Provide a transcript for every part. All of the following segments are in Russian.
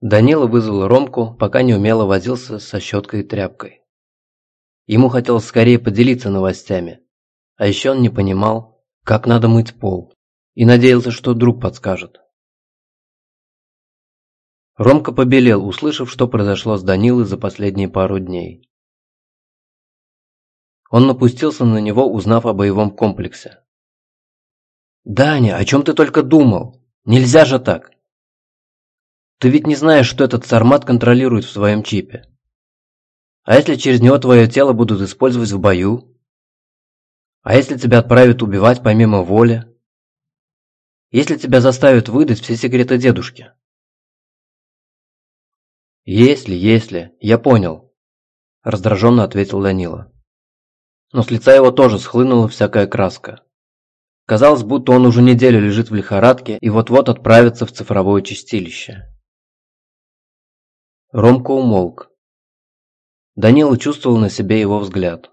Данила вызвал Ромку, пока не умело возился со щеткой и тряпкой. Ему хотелось скорее поделиться новостями, а еще он не понимал, как надо мыть пол, и надеялся, что друг подскажет. Ромка побелел, услышав, что произошло с Данилой за последние пару дней. Он напустился на него, узнав о боевом комплексе. «Даня, о чем ты только думал? Нельзя же так! Ты ведь не знаешь, что этот сармат контролирует в своем чипе. А если через него твое тело будут использовать в бою? А если тебя отправят убивать помимо воли? Если тебя заставят выдать все секреты дедушки? «Если, если, я понял», – раздраженно ответил Данила. Но с лица его тоже схлынула всякая краска. Казалось, будто он уже неделю лежит в лихорадке и вот-вот отправится в цифровое чистилище. Ромка умолк. Данила чувствовал на себе его взгляд.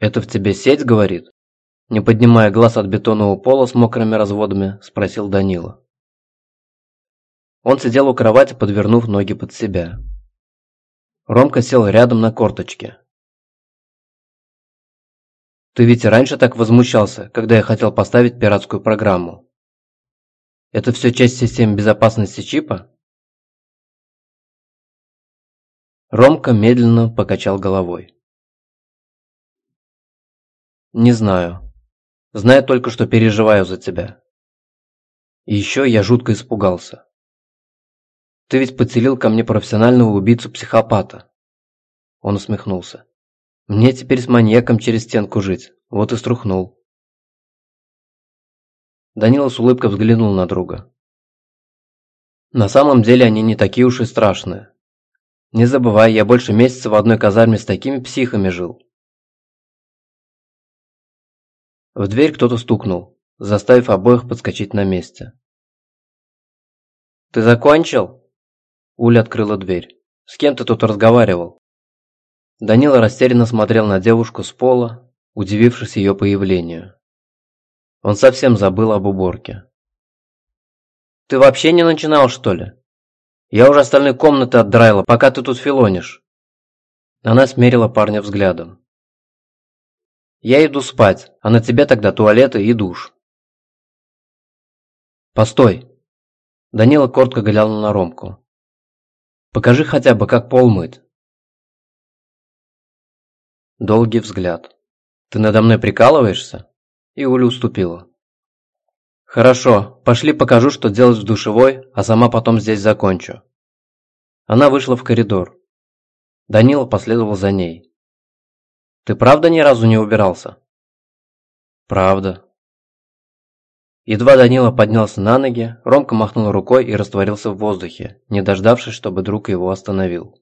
«Это в тебе сеть, говорит?» Не поднимая глаз от бетонного пола с мокрыми разводами, спросил Данила. Он сидел у кровати, подвернув ноги под себя. Ромка сел рядом на корточке. «Ты ведь раньше так возмущался, когда я хотел поставить пиратскую программу. Это все часть системы безопасности чипа?» Ромка медленно покачал головой. «Не знаю. Знаю только, что переживаю за тебя. И еще я жутко испугался. Ты ведь подселил ко мне профессионального убийцу-психопата. Он усмехнулся. Мне теперь с маньяком через стенку жить. Вот и струхнул. Данила с улыбкой взглянул на друга. На самом деле они не такие уж и страшные. Не забывай, я больше месяца в одной казарме с такими психами жил. В дверь кто-то стукнул, заставив обоих подскочить на месте. «Ты закончил?» Уля открыла дверь. «С кем ты тут разговаривал?» Данила растерянно смотрел на девушку с пола, удивившись ее появлению. Он совсем забыл об уборке. «Ты вообще не начинал, что ли? Я уже остальные комнаты отдраила, пока ты тут филонишь». Она смерила парня взглядом. «Я иду спать, а на тебе тогда туалеты и душ». «Постой!» Данила коротко глянул на Ромку. Покажи хотя бы, как пол мыть. Долгий взгляд. Ты надо мной прикалываешься? И Уля уступила. Хорошо, пошли покажу, что делать в душевой, а сама потом здесь закончу. Она вышла в коридор. Данила последовал за ней. Ты правда ни разу не убирался? Правда. Едва Данила поднялся на ноги, Ромка махнул рукой и растворился в воздухе, не дождавшись, чтобы друг его остановил.